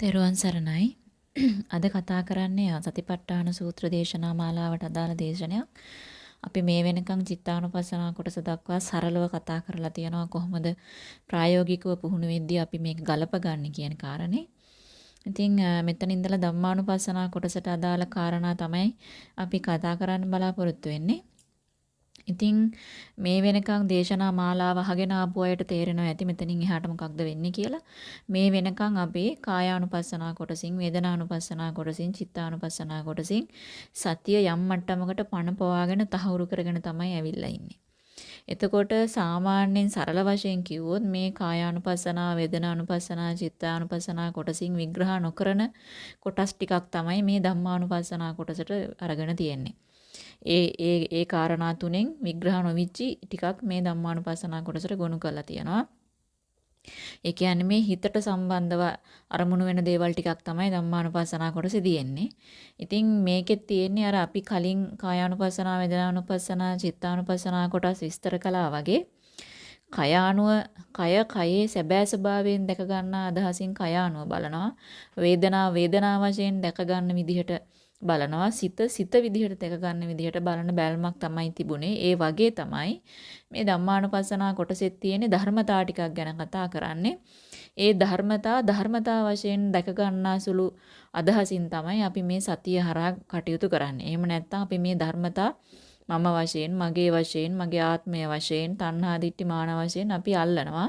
තෙරුවන් සරණයි. අද කතා කරන්නේ සතිපට්ඨාන සූත්‍ර දේශනා මාලාවට අදාළ දේශනයක්. අපි මේ වෙනකන් චිත්තානුපස්සනා කොටස දක්වා සරලව කතා කරලා තියෙනවා කොහොමද ප්‍රායෝගිකව පුහුණු වෙද්දී අපි මේක ගලපගන්නේ කියන කාරණේ. ඉතින් මෙතන ඉඳලා ධම්මානුපස්සනා කොටසට අදාළ කාරණා තමයි අපි කතා කරන්න බලාපොරොත්තු වෙන්නේ. ඉතින් මේ වෙනකන් දේශනා මාලාව අහගෙන ආපු අයට තේරෙනවා ඇති මෙතනින් එහාට මොකක්ද වෙන්නේ කියලා. මේ වෙනකන් අපි කායානුපස්සනා කොටසින්, වේදනානුපස්සනා කොටසින්, චිත්තානුපස්සනා කොටසින් සතිය යම් මට්ටමකට පණ පවාගෙන තහවුරු කරගෙන තමයි ඇවිල්ලා ඉන්නේ. එතකොට සාමාන්‍යයෙන් සරල වශයෙන් කිව්වොත් මේ කායානුපස්සනා, වේදනානුපස්සනා, චිත්තානුපස්සනා කොටසින් විග්‍රහ නොකරන කොටස් ටිකක් තමයි මේ ධම්මානුපස්සනා කොටසට අරගෙන තියෙන්නේ. ඒ ඒ ඒ කාරණා තුනෙන් විග්‍රහ නොවිච්චි ටිකක් මේ ධම්මානුපස්සනා කොටසට ගොනු කරලා තියෙනවා. ඒ කියන්නේ මේ හිතට සම්බන්ධව අරමුණු වෙන දේවල් ටිකක් තමයි ධම්මානුපස්සනා කොටසේ තියෙන්නේ. ඉතින් මේකෙත් තියෙන්නේ අර අපි කලින් කායානුපස්සනා, වේදනානුපස්සනා, චිත්තානුපස්සනා කොටස් විස්තර කළා වගේ කය අනුව කය කයේ සැබෑ ස්වභාවයෙන් දැක ගන්න අදහසින් කය අනුව බලනවා. වේදනා වේදනා වශයෙන් දැක ගන්න විදිහට බලනවා සිත සිත විදිහට දෙක ගන්න විදිහට බලන බැල්මක් තමයි තිබුණේ. ඒ වගේ තමයි මේ ධම්මානුපස්සනා කොටසෙත් තියෙන ධර්මතා ටිකක් ගැන කතා කරන්නේ. ඒ ධර්මතා ධර්මතා වශයෙන් දැක ගන්නාසුළු අදහසින් තමයි අපි මේ සතිය හරහා කටයුතු කරන්නේ. එහෙම නැත්නම් අපි මේ ධර්මතා මම වශයෙන්, මගේ වශයෙන්, මගේ ආත්මය වශයෙන්, තණ්හා දිට්ඨි මාන වශයෙන් අපි අල්ලනවා.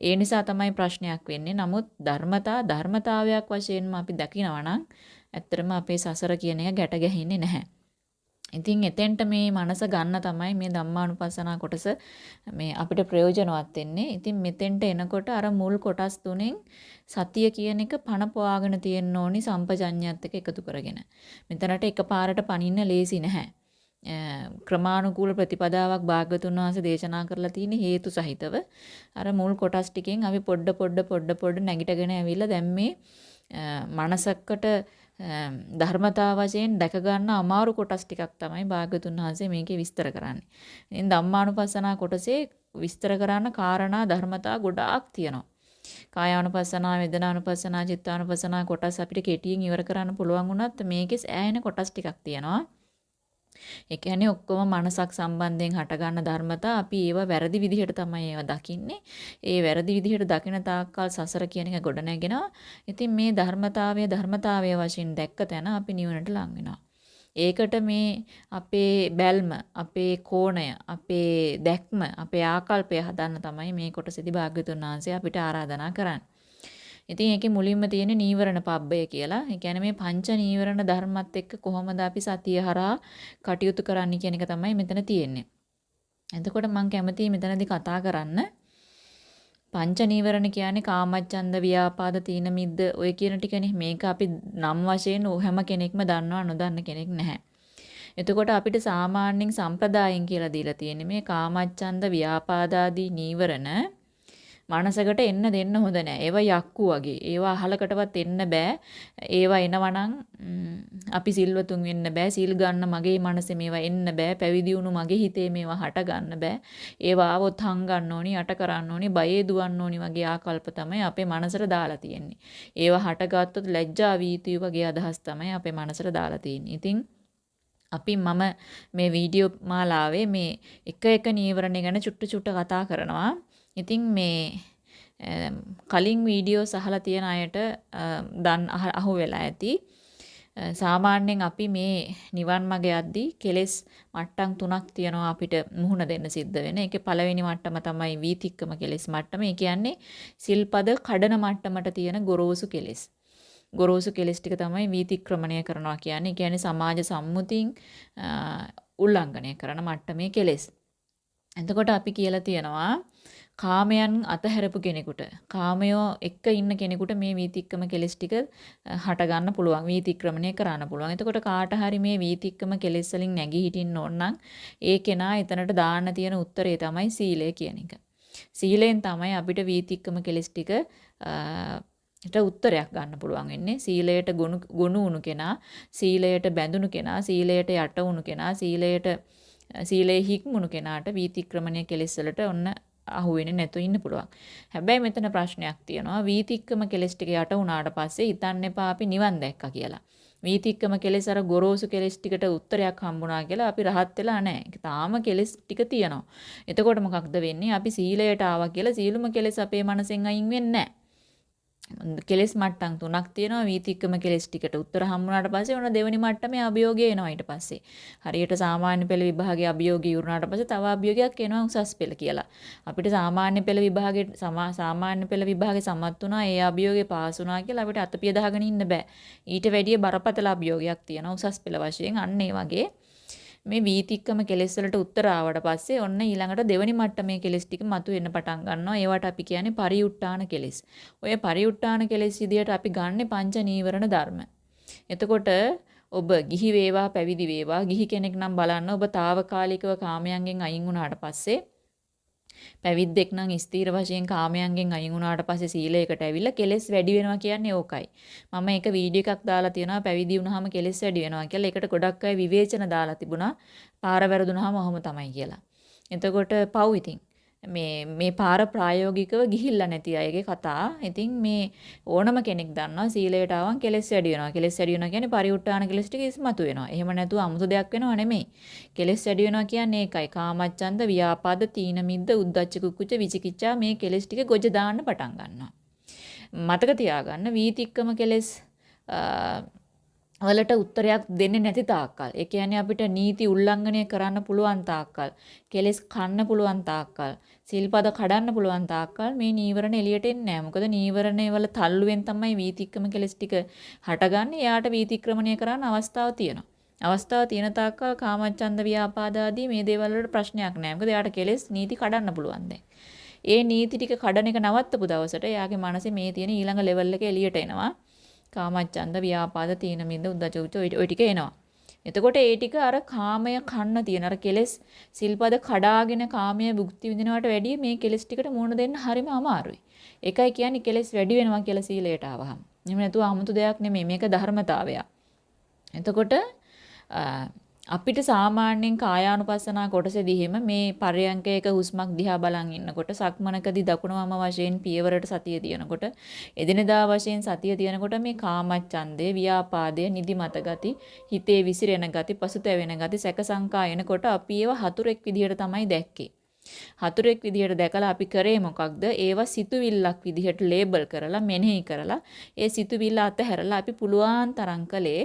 ඒ නිසා තමයි ප්‍රශ්නයක් වෙන්නේ. නමුත් ධර්මතා ධර්මතාවයක් වශයෙන්ම අපි දකිනවා නම් ඇත්තටම අපේ සසර කියන එක ගැට ගැහින්නේ නැහැ. ඉතින් එතෙන්ට මේ මනස ගන්න තමයි මේ ධම්මානුපස්සනා කොටස මේ අපිට ප්‍රයෝජනවත් වෙන්නේ. ඉතින් මෙතෙන්ට එනකොට අර මුල් කොටස් තුනෙන් සතිය කියන එක පණ පවාගෙන තියෙන්න ඕනි සම්පජඤ්ඤයත් එක්ක එකතු කරගෙන. මෙතනට එකපාරට පනින්න ලේසි නැහැ. ක්‍රමානුකූල ප්‍රතිපදාවක් භාග්‍යතුන් වහන්සේ දේශනා කරලා තියෙන හේතු සහිතව අර මුල් කොටස් ටිකෙන් අපි පොඩ පොඩ පොඩ පොඩ නැගිටගෙන ඇවිල්ලා දැන් මේ මනසකට ධර්මතා වශයෙන් දැක ගන්න අමාරු කොටස් ටිකක් තමයි භාග්‍යතුන් වහන්සේ මේකේ විස්තර කරන්නේ. ඉතින් ධම්මානුපස්සනා කොටසේ විස්තර කරන්න කාරණා ධර්මතා ගොඩාක් තියෙනවා. කායානුපස්සනා, වේදනානුපස්සනා, චිත්තානුපස්සනා කොටස් අපිට කෙටියෙන් ඉවර කරන්න පුළුවන් වුණත් මේකේ ඈන කොටස් ටිකක් තියෙනවා. ඒ කියන්නේ ඔක්කොම මනසක් සම්බන්ධයෙන් හටගන්න ධර්මතා අපි ඒවා වැරදි විදිහට තමයි ඒවා දකින්නේ. ඒ වැරදි විදිහට දකින තාක්කල් සසර කියන එක ගොඩ නැගෙනවා. ඉතින් මේ ධර්මතාවය ධර්මතාවය වශයෙන් දැක්ක තැන අපි නිවනට ලං වෙනවා. ඒකට මේ අපේ බැල්ම, අපේ කෝණය, අපේ දැක්ම, අපේ ආකල්පය හදන්න තමයි මේ කොටසදී භාග්‍යතුන් වහන්සේ අපිට ආරාධනා කරන්නේ. ඉතින් ඒකේ මුලින්ම තියෙන නීවරණ පබ්බය කියලා. ඒ කියන්නේ මේ පංච නීවරණ ධර්මත් එක්ක කොහොමද අපි සතිය හරහා කටයුතු කරන්න කියන එක තමයි මෙතන තියෙන්නේ. එතකොට මම කැමතියි මෙතනදී කතා කරන්න පංච නීවරණ කියන්නේ කාමච්ඡන්ද ව්‍යාපාද තීන මිද්ද ඔය කියන ටිකනේ. මේක අපි නම් වශයෙන් හැම කෙනෙක්ම දන්නවා නොදන්න කෙනෙක් නැහැ. එතකොට අපිට සාමාන්‍යයෙන් සම්ප්‍රදායෙන් කියලා දීලා තියෙන්නේ මේ කාමච්ඡන්ද ව්‍යාපාදාදී නීවරණ මනසකට එන්න දෙන්න හොඳ නෑ. ඒවා යක්කු වගේ. ඒවා අහලකටවත් එන්න බෑ. ඒවා එනවනම් අපි සිල්වතුන් වෙන්න බෑ. සීල් ගන්න මගේ මනසේ මේවා එන්න බෑ. පැවිදි වුණු මගේ හිතේ මේවා හට ගන්න බෑ. ඒවා ආවොත් හංගන්න ඕනි, යට කරන්න ඕනි, බයේ දුවන්න ඕනි වගේ ආකල්ප තමයි අපේ මනසට දාලා තියෙන්නේ. ඒවා හටගත්තොත් ලැජ්ජා වීතිය වගේ අදහස් තමයි අපේ මනසට දාලා තියෙන්නේ. ඉතින් අපි මම මේ වීඩියෝ මාලාවේ මේ එක එක නීවරණ ගැන චුට්ටු චුට්ට කතා කරනවා. ඉතින් මේ කලින් වීඩියෝස් අහලා තියෙන අයට දන් අහු වෙලා ඇති. සාමාන්‍යයෙන් අපි මේ නිවන් මඟ යද්දී කෙලෙස් මට්ටම් තුනක් තියෙනවා අපිට මුහුණ දෙන්න සිද්ධ වෙන. ඒකේ පළවෙනි මට්ටම තමයි වීතික්කම කෙලෙස් මට්ටම. ඒ කියන්නේ සිල්පද කඩන මට්ටමට තියෙන ගොරෝසු කෙලෙස්. ගොරෝසු කෙලෙස් ටික තමයි වීතික්‍රමණය කරනවා කියන්නේ. කියන්නේ සමාජ සම්මුතින් උල්ලංඝනය කරන මට්ටමේ කෙලෙස්. එතකොට අපි කියලා තියෙනවා කාමයන් අතහැරපු කෙනෙකුට කාමයෝ එක්ක ඉන්න කෙනෙකුට මේ වීතික්කම කෙලෙස් ටික හට ගන්න පුළුවන් වීතික්‍රමණය කරන්න පුළුවන්. එතකොට කාට හරි මේ වීතික්කම කෙලෙස් වලින් නැගී හිටින්න ඕන නම් ඒ කෙනා එතනට දාන්න තියෙන උත්තරේ තමයි සීලය කියන එක. සීලෙන් තමයි අපිට වීතික්කම කෙලෙස් ටික ට උත්තරයක් ගන්න පුළුවන් වෙන්නේ සීලයට ගොනු වුණු කෙනා සීලයට බැඳුණු කෙනා සීලයට යට වුණු කෙනා සීලයට සීලේ හික්මුණු කෙනාට වීතික්‍රමණය කෙලෙස් වලට ඔන්න අහුවෙන්නේ නැතුව ඉන්න පුළුවන්. හැබැයි මෙතන ප්‍රශ්නයක් තියෙනවා. වීතික්කම කෙලස් ටික යට වුණාට පස්සේ හිතන්න එපා අපි නිවන් දැක්කා කියලා. වීතික්කම කෙලස් අර ගොරෝසු කෙලස් ටිකට උත්තරයක් හම්බුණා කියලා අපි රහත් වෙලා නැහැ. තාම කෙලස් ටික තියෙනවා. එතකොට මොකක්ද වෙන්නේ? අපි සීලයට ආවා කියලා සීලුම කෙලස් අපේ මනසෙන් අයින් වෙන්නේ නැහැ. කෙලස් මට්ටම් තුනක් තියෙනවා වීතික්කම කෙලස් ටිකට උත්තර හම්බුනාට පස්සේ ඔන්න දෙවෙනි මට්ටමේ අභියෝගය එනවා ඊට පස්සේ. හරියට සාමාන්‍ය පෙළ විභාගයේ අභියෝගය ඉවරනාට පස්සේ තව අභියෝගයක් එනවා උසස් පෙළ කියලා. අපිට සාමාන්‍ය පෙළ විභාගයේ සාමාන්‍ය පෙළ විභාගේ සමත් වුණා ඒ අභියෝගේ පාස් වුණා කියලා අපිට අතපිය දාගෙන ඉන්න බෑ. ඊට වැඩිය බරපතල අභියෝගයක් තියෙනවා උසස් පෙළ වශයෙන්. අන්න ඒ වගේ මේ වීතික්කම කෙලෙස් වලට උත්තර ආවට පස්සේ ඔන්න ඊළඟට දෙවනි මට්ටමේ කෙලෙස් ටික මතුවෙන්න පටන් ගන්නවා. ඒවට අපි කියන්නේ පරිඋට්ටාන කෙලෙස්. ඔය පරිඋට්ටාන කෙලෙස් විදියට අපි ගන්නෙ පංච නීවරණ ධර්ම. එතකොට ඔබ ගිහි වේවා පැවිදි වේවා ගිහි කෙනෙක් නම් බලන්න ඔබ తాවකාලිකව කාමයන්ගෙන් අයින් වුණාට පස්සේ පැවිද්දෙක් නම් ස්ථීර වශයෙන් කාමයන්ගෙන් අයින් වුණාට පස්සේ සීලයකට ඇවිල්ලා කෙලෙස් වැඩි වෙනවා කියන්නේ ඕකයි. මම එක වීඩියෝ එකක් දාලා තියෙනවා පැවිදි වුණාම කෙලෙස් වැඩි වෙනවා කියලා. ඒකට ගොඩක් අය විවේචන දාලා තිබුණා. පාර වැරදුනහම ඔහොම තමයි කියලා. එතකොට පව් ඉතින්. මේ මේ පාර ප්‍රායෝගිකව ගිහිල්ලා නැති අයගේ කතා. ඉතින් මේ ඕනම කෙනෙක් දන්නවා සීලයට ආවන් කෙලෙස් වැඩි වෙනවා. කෙලෙස් වැඩි වෙනවා කියන්නේ පරිඋත් ทาน කෙලෙස් ටික ඉස්මතු වෙනවා. එහෙම නැතුව අමුතු දෙයක් වෙනව නෙමෙයි. කෙලෙස් වැඩි වෙනවා කියන්නේ ඒකයි. කාමච්ඡන්ද, ව්‍යාපාද, තීන මිද්ද, උද්ධච්ච කුක්කුච්ච, විචිකිච්ඡා මේ කෙලෙස් ටික ගොජ දාන්න පටන් ගන්නවා. මතක තියාගන්න වීතික්කම කෙලෙස් වලට උත්තරයක් දෙන්නේ නැති තාක්කල්. ඒ කියන්නේ අපිට නීති උල්ලංඝනය කරන්න පුළුවන් තාක්කල්, කෙලෙස් කන්න පුළුවන් තාක්කල්, සිල්පද කඩන්න පුළුවන් තාක්කල් මේ නීවරණ එළියට එන්නේ නැහැ. මොකද නීවරණ වල තල්ලුවෙන් තමයි වීතික්‍රම කෙලෙස් ටික හටගන්නේ. එයාට වීතික්‍රමණය කරන්න අවස්ථාව තියෙනවා. අවස්ථාව තියෙන තාක්කල් කාමච්ඡන්ද ව්‍යාපාද ආදී මේ දේවල් වලට ප්‍රශ්නයක් නැහැ. මොකද එයාට කෙලෙස් නීති කඩන්න පුළුවන් දැන්. ඒ නීති ටික කඩන එක නවත්තපු දවසට එයාගේ මනසේ මේ තියෙන ඊළඟ ලෙවල් එක එළියට එනවා. කාමච්ඡන්ද ව්‍යාපාද තීන මිද්ද උද්ධච්ච ඔය ටික එනවා. එතකොට ඒ ටික අර කාමය කන්න තියෙන අර කෙලෙස් සිල්පද කඩාගෙන කාමය භුක්ති විඳිනවට වැඩිය මේ කෙලෙස් ටිකට මුහුණ දෙන්න හරිම අමාරුයි. ඒකයි කියන්නේ කෙලෙස් වැඩි වෙනවා කියලා සීලයට ආවහම. එහෙම නැතුව 아무තු දෙයක් නෙමෙයි මේක ධර්මතාවයක්. එතකොට අපිට සාමාන්‍යයෙන් කායානුපස්සනා කොටසේදී එහෙම මේ පරයන්කයක හුස්මක් දිහා බලන් ඉන්නකොට සක්මනකදී දකුණු වම වශයෙන් පියවරට සතිය තියනකොට එදිනෙදා වශයෙන් සතිය තියනකොට මේ කාමච්ඡන්දේ ව්‍යාපාදය නිදිමත ගති හිතේ විසිරෙන ගති පසුතැවෙන ගති සැක සංකා එනකොට අපි ඒව හතුරෙක් විදිහට තමයි දැක්කේ හතුරෙක් විදිහට දැකලා අපි කරේ මොකක්ද? ඒවා සිතුවිල්ලක් විදිහට ලේබල් කරලා මෙනෙහි කරලා ඒ සිතුවිල්ල අතහැරලා අපි පුළුවන් තරම් කලේ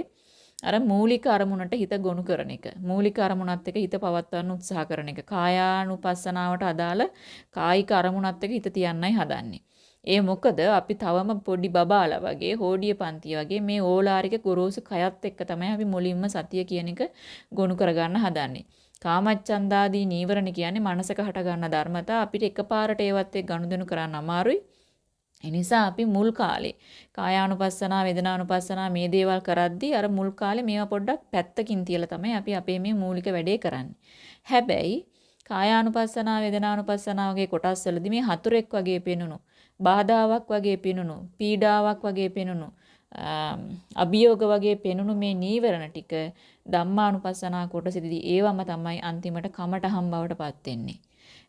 අර මූලික අරමුණට හිත ගොනු කරන එක. මූලික අරමුණත් එක්ක හිත පවත්වන්න උත්සාහ කරන එක. කායානුපස්සනාවට අදාළ කායික අරමුණත් එක්ක හිත තියන්නයි හදන්නේ. ඒ මොකද අපි තවම පොඩි බබාලා වගේ හෝඩිය පන්ති වගේ මේ ඕලාරික ගොරෝසු කයත් එක්ක තමයි අපි මුලින්ම සතිය කියන එක ගොනු කරගන්න හදන්නේ. කාමච්ඡන්දාදී නීවරණ කියන්නේ මනසක හට ගන්න ධර්මතා අපිට එකපාරට ඒවත් එක්ක ගනුදෙනු කරන්න අමාරුයි. එනිසා අපි මුල් කාලේ කායානුපස්සනා වේදනානුපස්සනා මේ දේවල් කරද්දී අර මුල් කාලේ මේවා පොඩ්ඩක් පැත්තකින් තියලා තමයි අපි අපේ මේ මූලික වැඩේ කරන්නේ. හැබැයි කායානුපස්සනා වේදනානුපස්සනා වගේ කොටස් වලදී මේ හතුරෙක් වගේ පෙනුණු, බාධාවක් වගේ පෙනුණු, පීඩාවක් වගේ පෙනුණු, අභියෝග වගේ පෙනුණු මේ නීවරණ ටික ධම්මානුපස්සනා කොටසෙදී ඒවම තමයි අන්තිමට කමටහම් බවට පත් වෙන්නේ.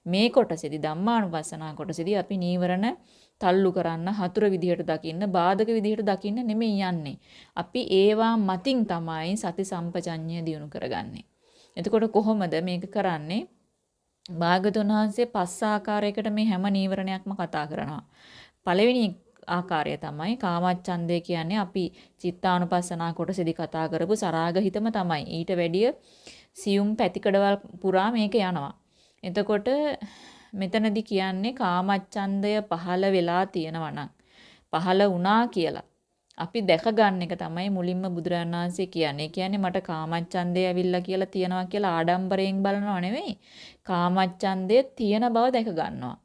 මේ කොටසෙදි ධම්මානුපස්සනා කොටසෙදි අපි නීවරණ තල්ලු කරන්න හතුර විදිහට දකින්න බාධක විදිහට දකින්න නෙමෙයි යන්නේ. අපි ඒවා මතින් තමයි සති සම්පජඤ්ඤය දියුණු කරගන්නේ. එතකොට කොහොමද මේක කරන්නේ? භාගතුන් වහන්සේ පස් ආකාරයකට මේ හැම නීවරණයක්ම කතා කරනවා. පළවෙනි ආකාරය තමයි කාමච්ඡන්දය කියන්නේ අපි චිත්තානුපස්සනා කොටසෙදි කතා කරපු සරාග හිතම තමයි. ඊට වැඩිය සියුම් පැතිකඩවල් පුරා මේක යනවා. එතකොට මෙතනදි කියන්නේ කාමච්ඡන්දය පහළ වෙලා තියෙනවා නම් පහළ වුණා කියලා අපි දැක ගන්න එක තමයි මුලින්ම බුදුරජාණන් වහන්සේ කියන්නේ. කියන්නේ මට කාමච්ඡන්දය ඇවිල්ලා කියලා තියනවා කියලා ආඩම්බරයෙන් බලනව නෙවෙයි. කාමච්ඡන්දය තියෙන බව දැක ගන්නවා.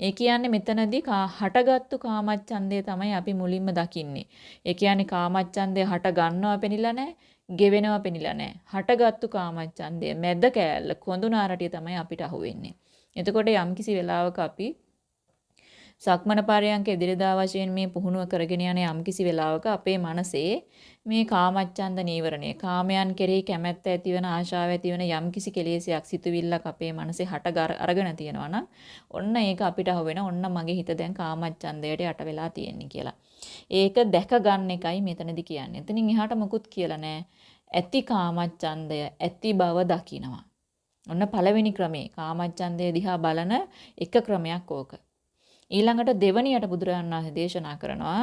ඒ කියන්නේ මෙතනදී හටගත්තු කාමච්ඡන්දය තමයි අපි මුලින්ම දකින්නේ. ඒ කියන්නේ කාමච්ඡන්දය හට ගන්නව පෙනිලා නැහැ, ගෙවෙනව පෙනිලා නැහැ. හටගත්තු කාමච්ඡන්දය මැද කෑල්ල කොඳුනාරටිය තමයි අපිට අහුවෙන්නේ. එතකොට යම්කිසි වෙලාවක අපි සක්මන පරයන්ක එදිරිදා වශයෙන් මේ පුහුණුව කරගෙන යන යම්කිසි වෙලාවක අපේ මනසේ මේ කාමච්ඡන්ද නීවරණය කාමයන් කෙරෙහි කැමැත්ත ඇතිවන ආශාව ඇතිවන යම්කිසි කෙලෙසයක් සිතුවිල්ලක් අපේ මනසේ හට අරගෙන තියෙනවා නම් ඔන්න ඒක අපිට අහුවෙන ඔන්න මගේ හිත දැන් කාමච්ඡන්දයට යට වෙලා තියෙන්නේ කියලා. ඒක දැක ගන්න එකයි මෙතනදි කියන්නේ. එතනින් එහාට මොකුත් කියලා නැහැ. ඇති කාමච්ඡන්දය ඇති බව දකිනවා. ඔන්න පළවෙනි ක්‍රමේ කාමච්ඡන්දය දිහා බලන එක ක්‍රමයක් ඕක. ඊළඟට දෙවණියට බුදුරජාණන් වහන්සේ දේශනා කරනවා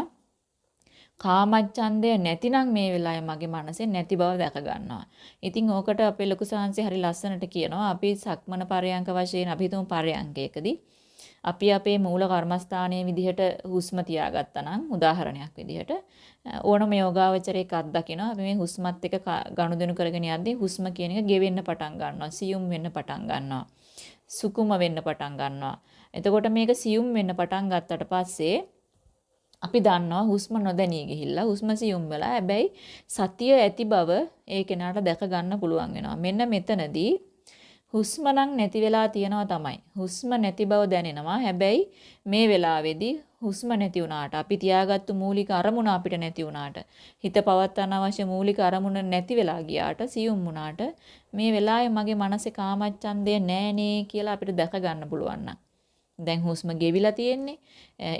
කාමච්ඡන්දය නැතිනම් මේ වෙලාවේ මගේ මනසේ නැති බව දැක ගන්නවා. ඉතින් ඕකට අපේ ලොකු සාංශي හරි ලස්සනට කියනවා අපි සක්මන පරයන්ක වශයෙන් අපි හිතමු පරයන්කයකදී අපි අපේ මූල කර්මස්ථානයේ විදිහට හුස්ම තියාගත්තා නම් උදාහරණයක් විදිහට ඕනම යෝගාවචරයක අත්දකිනවා අපි මේ හුස්මත් එක්ක ගනුදෙනු කරගෙන යද්දී හුස්ම කියන එක ගෙවෙන්න පටන් ගන්නවා සියුම් වෙන්න පටන් ගන්නවා සුකුම වෙන්න පටන් ගන්නවා එතකොට මේක සියුම් වෙන්න පටන් ගත්තට පස්සේ අපි දන්නවා හුස්ම නොදැනී ගිහිල්ලා හුස්ම සියුම් වෙලා හැබැයි සතිය ඇති බව ඒ කෙනාට දැක ගන්න පුළුවන් වෙනවා. මෙන්න මෙතනදී හුස්ම නම් නැති වෙලා තියෙනවා තමයි. හුස්ම නැති බව දැනෙනවා. හැබැයි මේ වෙලාවේදී හුස්ම නැති වුණාට අපි තියාගත්තු මූලික අරමුණ අපිට නැති වුණාට හිත පවත්වන්න අවශ්‍ය මූලික අරමුණ නැති වෙලා ගියාට සියුම් වුණාට මේ වෙලාවේ මගේ මනසේ කාමච්ඡන්දය නෑනේ කියලා අපිට දැක ගන්න පුළුවන් නම් දැන් හුස්ම ගෙවිලා තියෙන්නේ.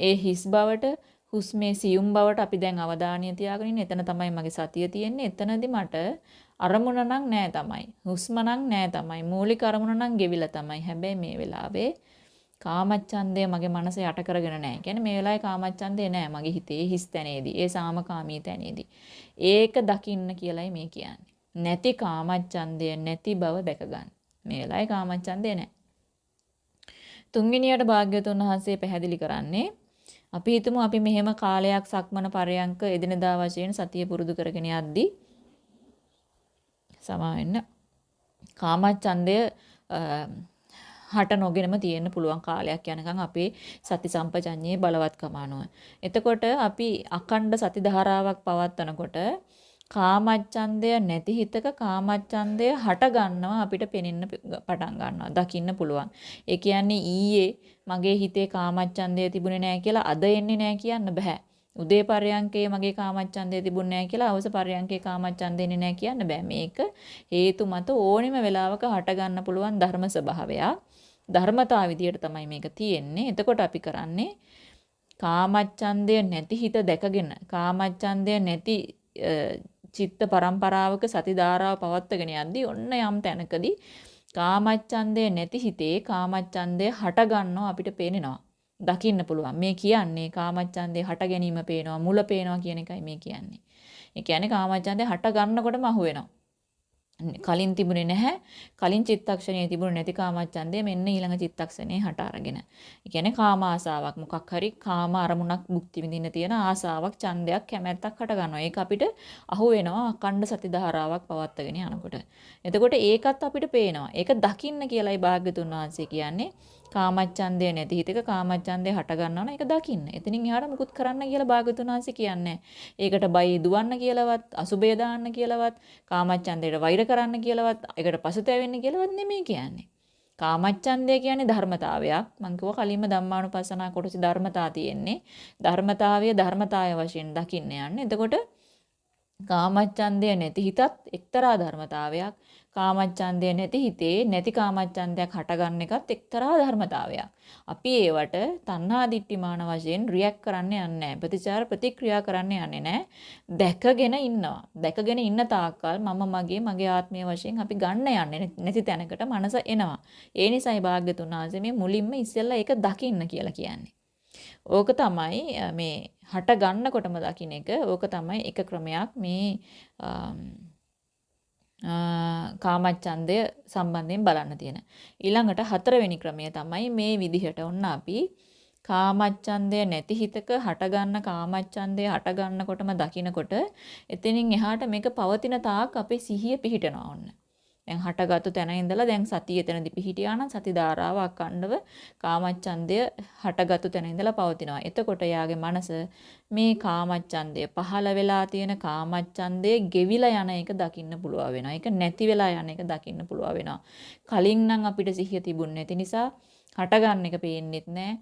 ඒ හිස් බවට හුස්මේ සියුම් බවට අපි දැන් අවධානය තියාගෙන ඉන්නේ. එතන තමයි මගේ සතිය තියෙන්නේ. එතනදී මට අරමුණ නම් නෑ තමයි. හුස්ම නම් නෑ තමයි. මූලික අරමුණ නම් ගෙවිලා තමයි. හැබැයි මේ වෙලාවේ කාමච්ඡන්දය මගේ මනස යට කරගෙන නැහැ. කියන්නේ මේ වෙලාවේ කාමච්ඡන්දය නැහැ මගේ හිතේ හිස් තැනේදී. ඒ සාමකාමී තැනේදී. ඒක දකින්න කියලයි මේ කියන්නේ. නැති කාමච්ඡන්දය නැති බව දැක ගන්න. මේ වෙලාවේ කාමච්ඡන්දය නැහැ. තුන්වෙනියට භාග්‍යතුන් වහන්සේ පැහැදිලි කරන්නේ අපි හිතමු අපි මෙහෙම කාලයක් සක්මන පරයන්ක එදිනදා වශයෙන් සතිය පුරුදු කරගෙන යද්දී සමාවෙන්න කාමච්ඡන්දය හට නොගෙනම තියෙන්න පුළුවන් කාලයක් යනකම් අපේ සති සම්පජඤ්ඤයේ බලවත්කම අනුව. එතකොට අපි අකණ්ඩ සති ධාරාවක් පවත්වනකොට කාමච්ඡන්දය නැති හිතක කාමච්ඡන්දය හට ගන්නවා අපිට පෙනෙන්න පටන් ගන්නවා දකින්න පුළුවන්. ඒ කියන්නේ ඊයේ මගේ හිතේ කාමච්ඡන්දය තිබුණේ නැහැ කියලා අද එන්නේ නැහැ කියන්න බෑ. උදේ පරයන්කේ මගේ කාමච්ඡන්දය තිබුණේ නැහැ කියලා අවස පරයන්කේ කාමච්ඡන්දය එන්නේ නැහැ කියන්න බෑ. මේක හේතු මත ඕනෙම වෙලාවක හට ගන්න පුළුවන් ධර්ම ස්වභාවයක්. ධර්මතා විදියට තමයි මේක තියෙන්නේ. එතකොට අපි කරන්නේ කාමච්ඡන්දය නැති හිත දැකගෙන කාමච්ඡන්දය නැති චිත්ත පරම්පරාවක සති ධාරාව පවත්වගෙන යද්දී ඔන්න යම් තැනකදී කාමච්ඡන්දය නැති හිතේ කාමච්ඡන්දය හට ගන්නවා අපිට පේනවා. දකින්න පුළුවන්. මේ කියන්නේ කාමච්ඡන්දේ හට ගැනීම පේනවා, මුල පේනවා කියන එකයි මේ කියන්නේ. ඒ කියන්නේ කාමච්ඡන්දේ හට ගන්නකොටම අහු වෙනවා. කලින් තිබුණේ නැහැ. කලින් චිත්තක්ෂණයේ තිබුණ නැති කාමච්ඡන්දය මෙන්න ඊළඟ චිත්තක්ෂණේ හට අරගෙන. ඒ කියන්නේ කාම ආසාවක් මොකක් හරි කාම අරමුණක් භුක්ති විඳින්න තියෙන ආසාවක් ඡන්දයක් කැමැත්තක් හට ගන්නවා. ඒක අපිට අහු වෙනවා අකණ්ඩ සති ධාරාවක් පවත්වාගෙන යනකොට. එතකොට ඒකත් අපිට පේනවා. ඒක දකින්න කියලයි භාග්‍යතුන් වහන්සේ කියන්නේ. කාමච්ඡන්දය නැති හිතක කාමච්ඡන්දය හට ගන්නවනේ ඒක දකින්න. එතනින් එහාට මුකුත් කරන්න කියලා භාගතුන් වහන්සේ කියන්නේ. ඒකට බයි දුවන්න කියලාවත්, අසුබය දාන්න කියලාවත්, කාමච්ඡන්දයට වෛර කරන්න කියලාවත්, ඒකට පසුතැවෙන්න කියලාවත් නෙමෙයි කියන්නේ. කාමච්ඡන්දය කියන්නේ ධර්මතාවයක්. මම කිව්වා කලින්ම ධම්මානුපස්සනා කොටසේ ධර්මතා තියෙන්නේ. ධර්මතාවය ධර්මතාවය වශයෙන් දකින්න යන්නේ. එතකොට කාමච්ඡන්දය නැති හිතත් එක්තරා ධර්මතාවයක්. කාමච්ඡන්දය නැති හිතේ නැති කාමච්ඡන්දයක් හටගන්න එකත් එක්තරා ධර්මතාවයක්. අපි ඒවට තණ්හා දිට්ඨිමාන වශයෙන් රියැක්ට් කරන්න යන්නේ නැහැ. ප්‍රතිචාර ප්‍රතික්‍රියා කරන්න යන්නේ නැහැ. දැකගෙන ඉන්නවා. දැකගෙන ඉන්න තාක්කල් මම මගේ මගේ ආත්මය වශයෙන් අපි ගන්න යන්නේ නැති තැනකට මනස එනවා. ඒ නිසායි භාග්‍යතුන් වහන්සේ මේ මුලින්ම ඉස්සෙල්ලා ඒක දකින්න කියලා කියන්නේ. ඕක තමයි මේ හට ගන්නකොටම දකින්න එක. ඕක තමයි එක ක්‍රමයක් මේ කාමච්ඡන්දය සම්බන්ධයෙන් බලන්න තියෙන. ඊළඟට හතරවෙනි ක්‍රමය තමයි මේ විදිහට ඔන්න අපි කාමච්ඡන්දය නැති හිතක හටගන්න කාමච්ඡන්දය හටගන්නකොටම දකිනකොට එතනින් එහාට මේක පවතින තාක් අපේ සිහිය පිහිටනවා ඔන්න. දැන් හටගත්තු තැන ඉඳලා දැන් සතිය එතනදි පිහිටියා නම් සති ධාරාව අකණ්ඩව කාමච්ඡන්දය හටගත්තු තැන ඉඳලා පවතිනවා. එතකොට යාගේ මනස මේ කාමච්ඡන්දය පහළ වෙලා තියෙන කාමච්ඡන්දය ගෙවිලා යන එක දකින්න පුළුවන් වෙනවා. ඒක නැති වෙලා යන එක දකින්න පුළුවන් වෙනවා. කලින් නම් අපිට සිහිය තිබුණ නැති නිසා හටගන්න එක පේන්නෙත් නැහැ.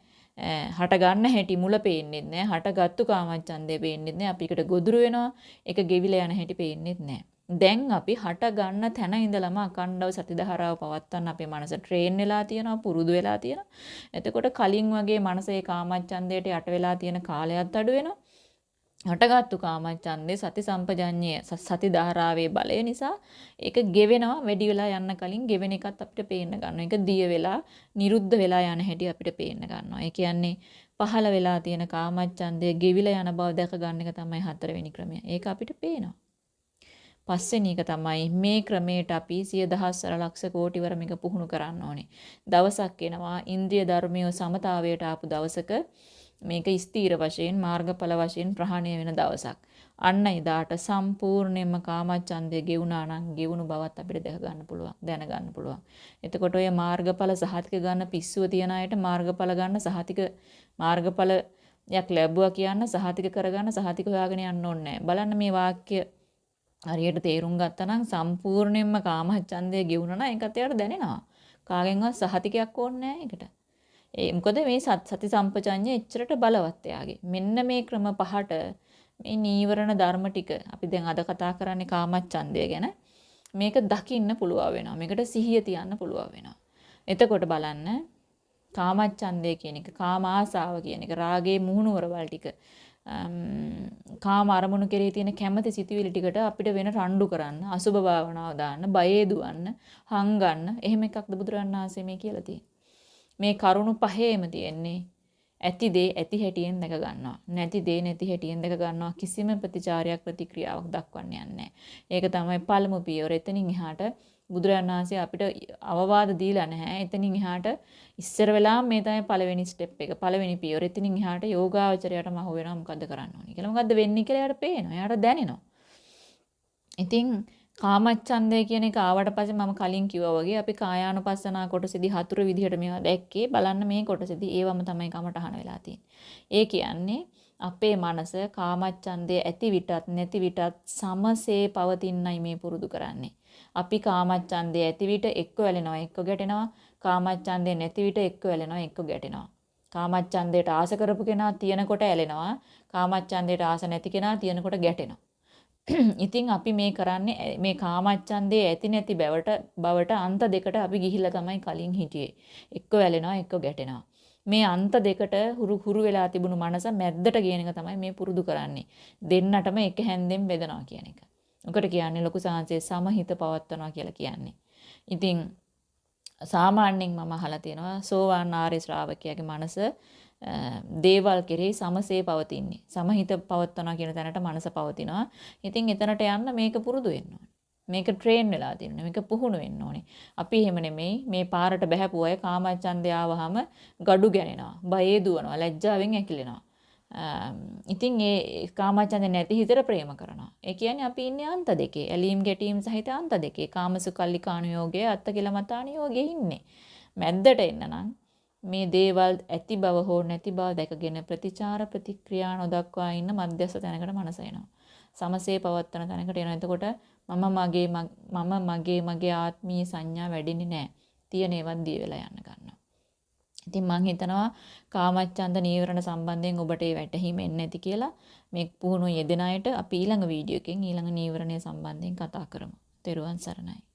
හට ගන්න හැටි මුල පේන්නේ නැහැ. හටගත්තු කාමච්ඡන්දේ පේන්නේ නැහැ. අපි එකට ගොදුරු වෙනවා. ඒක ගෙවිලා යන හැටි පේන්නේ නැහැ. දැන් අපි හට ගන්න තැන ඉඳලම අකණ්ඩව සතිධාරාව පවත්වන්න අපේ මනස ට්‍රේන් වෙලා තියෙනවා පුරුදු වෙලා තියෙනවා. එතකොට කලින් වගේ මනසේ කාමච්ඡන්දයට යට වෙලා තියෙන කාලයත් අඩු වෙනවා. හටගත්තු කාමච්ඡන්දේ සති සම්පජඤ්ඤය සති ධාරාවේ බලය නිසා ඒක ගෙවෙනවා වැඩි වෙලා යන්න කලින් ගෙවෙන එකත් අපිට පේන්න ගන්නවා. ඒක දිය වෙලා නිරුද්ධ වෙලා යන හැටි අපිට පේන්න ගන්නවා. ඒ කියන්නේ පහළ වෙලා තියෙන කාමච්ඡන්දය ගෙවිලා යන බව දැක ගන්න එක තමයි හතරවෙනි ක්‍රමය. ඒක අපිට පේනවා. පස්වෙනි එක තමයි මේ ක්‍රමයට අපි සිය දහස්වර ලක්ෂ කෝටිවර මේක පුහුණු කරන්න ඕනේ. දවසක් එනවා ඉන්ද්‍රිය ධර්මිය සමතාවයට ආපු දවසක මේක ස්ථීර වශයෙන් මාර්ගඵල වශයෙන් ප්‍රහාණය වෙන දවසක්. අන්න එදාට සම්පූර්ණයෙන්ම කාමච්ඡන්දය ගෙවුනා නම් ගෙවුණු බවත් අපිට දැක ගන්න පුළුවන් දැනගන්න පුළුවන්. එතකොට ඔය මාර්ගඵල සහතික ගන්න පිස්සුව තියන අයට මාර්ගඵල ගන්න සහතික මාර්ගඵලයක් ලැබුවා කියන්න සහතික කරගන්න සහතික හොයාගෙන යන්න ඕනේ බලන්න මේ වාක්‍ය හරියට තේරුම් ගත්තා නම් සම්පූර්ණයෙන්ම කාමච්ඡන්දය ගෙවුණා නම් ඒකත් එයාට දැනෙනවා. කාගෙන්වත් සහතිකයක් ඕනේ නැහැ ඒකට. ඒ මොකද මේ සති සම්පජඤ්ඤය එච්චරට බලවත් එයාගේ. මෙන්න මේ ක්‍රම පහට මේ නීවරණ ධර්ම ටික අපි දැන් අද කතා කරන්නේ කාමච්ඡන්දය ගැන. මේක දකින්න පුළුවන් වෙනවා. මේකට සිහිය තියන්න පුළුවන් වෙනවා. එතකොට බලන්න කාමච්ඡන්දය කියන එක, කාම ආසාව කියන එක, රාගයේ මුහුණුවරවල් ටික කාම අරමුණු කෙරෙහි තියෙන කැමැති සිතුවිලි ටිකට අපිට වෙන රණ්ඩු කරන්න, අසුබ භාවනාව දාන්න, බයේ දුවන්න, හංගන්න එහෙම එකක්ද බුදුරණන් වහන්සේ මේ කියලා තියෙන්නේ. මේ කරුණු පහේම තියෙන්නේ ඇති දේ ඇති හැටියෙන් දැක ගන්නවා. නැති දේ නැති හැටියෙන් දැක ගන්නවා. කිසිම ප්‍රතිචාරයක් ප්‍රතික්‍රියාවක් දක්වන්න යන්නේ ඒක තමයි පළමු පියවර. එතනින් එහාට බුදුරජාණන් වහන්සේ අපිට අවවාද දීලා නැහැ. එතනින් එහාට ඉස්සර වෙලා මේ තමයි පළවෙනි ස්ටෙප් එක. පළවෙනි පියවර. එතනින් එහාට යෝගාවචරයටම අහු වෙනවා මොකද්ද කරන්න ඕනේ කියලා. මොකද්ද වෙන්නේ කියලා එයාට පේනවා. එයාට දැනෙනවා. ඉතින් කාමච්ඡන්දය කියන එක ආවට පස්සේ මම කලින් කිව්වා වගේ අපි කායානුපස්සනා කොටසෙදි හතුරු විදිහට මේවා දැක්කේ බලන්න මේ කොටසෙදි ඒවම තමයි කමටහන වෙලා ඒ කියන්නේ අපේ මනස කාමච්ඡන්දය ඇති විටත් නැති විටත් සමසේ පවතින්නයි මේ පුරුදු කරන්නේ. අපි කාමච්ඡන්දය ඇති විට එක්ක වැලෙනවා එක්ක ගැටෙනවා. කාමච්ඡන්දය නැති විට එක්ක වැලෙනවා එක්ක ගැටෙනවා. කාමච්ඡන්දයට ආස කරපු කෙනා තියෙනකොට ඇලෙනවා. කාමච්ඡන්දයට ආස නැති කෙනා තියෙනකොට ගැටෙනවා. ඉතින් අපි මේ කරන්නේ මේ කාමච්ඡන්දේ ඇති නැති බවට බවට අන්ත දෙකට අපි ගිහිල්ලා තමයි කලින් හිටියේ. එක්ක වැලෙනවා එක්ක ගැටෙනවා. මේ අන්ත දෙකට හුරු හුරු වෙලා තිබුණු මනස මැද්දට කියන එක තමයි මේ පුරුදු කරන්නේ. දෙන්නටම එක හැන්දෙන් බෙදනවා කියන එක. උකට කියන්නේ ලොකු සාංශයේ සමහිත පවත්වනවා කියලා කියන්නේ. ඉතින් සාමාන්‍යයෙන් මම අහලා තියෙනවා සෝවාන් ආර්ය ශ්‍රාවකයාගේ මනස දේවල් කෙරෙහි සමසේ පවතින්නේ. සමහිත පවත්වනවා කියන තැනට මනස පවතිනවා. ඉතින් එතනට යන්න මේක පුරුදු වෙන්න ඕනේ. මේක ට්‍රේන් වෙලා තියෙනවා. මේක පුහුණු වෙන්න ඕනේ. අපි එහෙම නෙමෙයි මේ පාරට බහැපු අය කාමච්ඡන්දය ආවහම gadu ගැනෙනවා. බයේ දුවනවා. ලැජ්ජාවෙන් ඇකිලෙනවා. Um, ඉතින් ඒ කාමච්ඡන්ද නැති හිතට ප්‍රේම කරනවා. ඒ කියන්නේ අපි ඉන්නේ අන්ත දෙකේ. ඇලීම් ගැටීම් සහිත අන්ත දෙකේ. කාමසුකල්ලි කාණුයෝගයේ අත්ති කියලා මතාණියෝගයේ ඉන්නේ. මැද්දට එන්න නම් මේ දේවල් ඇති බව හෝ නැති බව දැකගෙන ප්‍රතිචාර ප්‍රතික්‍රියා නොදක්වා ඉන්න මධ්‍යස්ථ තැනකට මනස එනවා. සමසේ පවත්තන තැනකට එනවා. එතකොට මම මගේ මම මගේ මගේ ආත්මීය සංඥා වැඩින්නේ නැහැ. තියෙන ඒවත් දිය වෙලා යන්න ගන්නවා. ඉතින් මම හිතනවා කාමච්ඡන්ද නීවරණ සම්බන්ධයෙන් ඔබට ඒ වැටහීම එන්නේ නැති කියලා මේ පුහුණුව යෙදෙන අයට අපි ඊළඟ වීඩියෝ එකෙන් ඊළඟ නීවරණය සම්බන්ධයෙන් කතා කරමු. තෙරුවන් සරණයි.